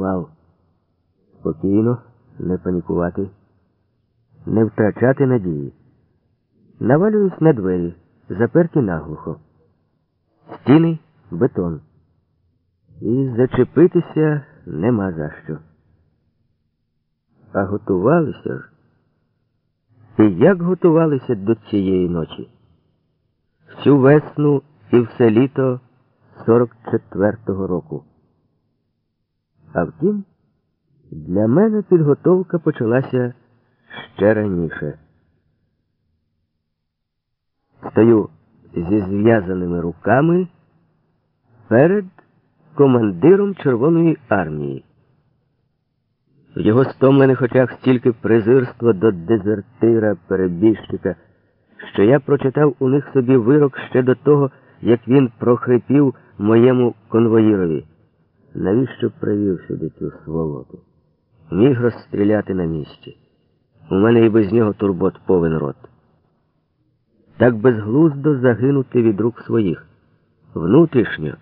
готував. Спокійно, не панікувати, не втрачати надії. Навалююсь на двері, заперті наглухо. Стіни бетон. І зачепитися нема за що. А готувалися ж. І як готувалися до цієї ночі? Всю весну і все літо 44-го року. А втім, для мене підготовка почалася ще раніше. Стою зі зв'язаними руками перед командиром Червоної армії. В його стомлених очах стільки презирства до дезертира, перебіжчика, що я прочитав у них собі вирок ще до того, як він прохрипів моєму конвоїрові. Навіщо привів сюди цю сволоту? Міг розстріляти на місці. У мене і без нього турбот повен рот. Так безглуздо загинути від рук своїх. Внутрішньо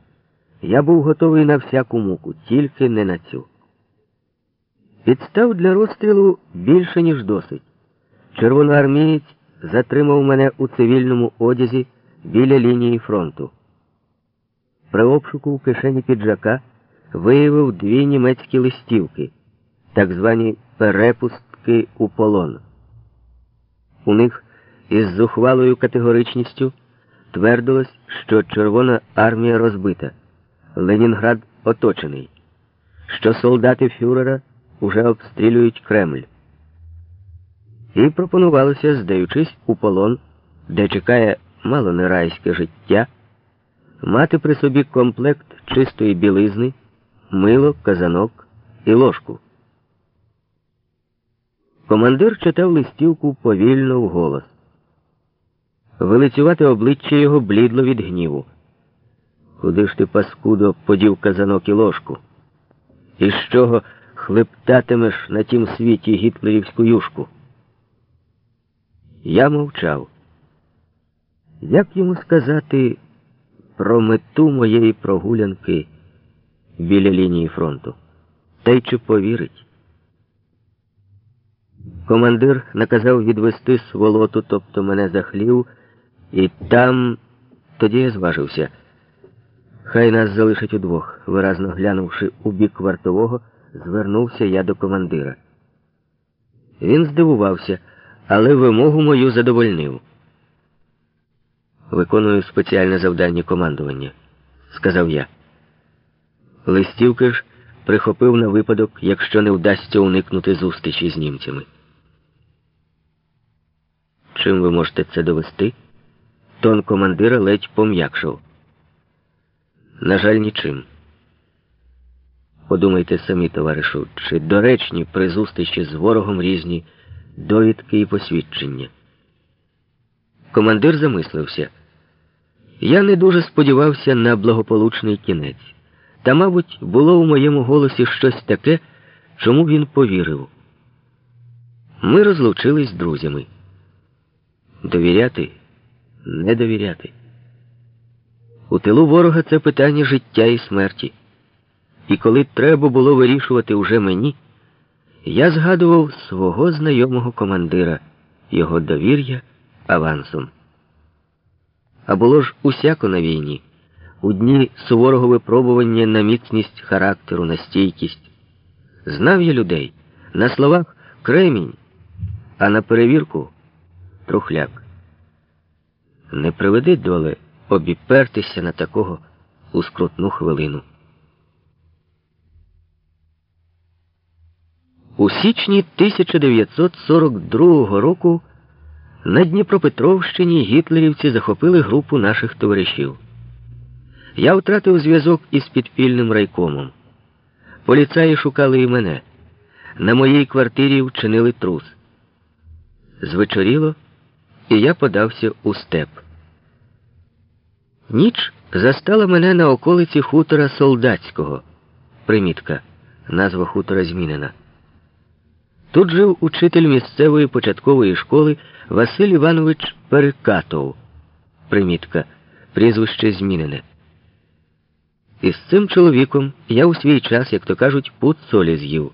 я був готовий на всяку муку, тільки не на цю. Підстав для розстрілу більше, ніж досить. Червоноармієць затримав мене у цивільному одязі біля лінії фронту. При обшуку в кишені піджака виявив дві німецькі листівки, так звані перепустки у полон. У них із зухвалою категоричністю твердилось, що Червона армія розбита, Ленінград оточений, що солдати фюрера уже обстрілюють Кремль. І пропонувалося, здаючись у полон, де чекає мало не райське життя, мати при собі комплект чистої білизни, мило, казанок і ложку. Командир читав листівку повільно вголос. Вилицювати обличчя його блідло від гніву. Куди ж ти, паскудо, подів казанок і ложку? І з чого хлептатимеш на тім світі гітлерівську юшку? Я мовчав. Як йому сказати про мету моєї прогулянки біля лінії фронту? Та й чи повірить? Командир наказав відвести сволоту, тобто мене за хлів, і там тоді я зважився. Хай нас залишать удвох. Виразно глянувши у бік вартового, звернувся я до командира. Він здивувався, але вимогу мою задовольнив. Виконую спеціальне завдання командування, сказав я. Листівки ж прихопив на випадок, якщо не вдасться уникнути зустрічі з німцями. Чим ви можете це довести? Тон командира ледь пом'якшав. На жаль, нічим. Подумайте самі, товаришу, чи доречні при зустрічі з ворогом різні довідки і посвідчення. Командир замислився. Я не дуже сподівався на благополучний кінець. Та, мабуть, було у моєму голосі щось таке, чому він повірив. Ми розлучились з друзями. Довіряти, не довіряти. У тилу ворога це питання життя і смерті. І коли треба було вирішувати уже мені, я згадував свого знайомого командира, його довір'я авансом. А було ж усяко на війні, у дні суворого випробування на міцність характеру, на стійкість. Знав я людей на словах кремінь, а на перевірку трухляк. Не приведи доле обіпертися на такого у скрутну хвилину. У січні 1942 року на Дніпропетровщині гітлерівці захопили групу наших товаришів. Я втратив зв'язок із підпільним райкомом. Поліцаї шукали і мене. На моїй квартирі вчинили трус. Звечоріло, і я подався у степ. Ніч застала мене на околиці хутора солдатського. Примітка. Назва хутора змінена. Тут жив учитель місцевої початкової школи Василь Іванович Перекатов. Примітка. Прізвище змінене. І з цим чоловіком я у свій час, як то кажуть, пуд солі з'їв.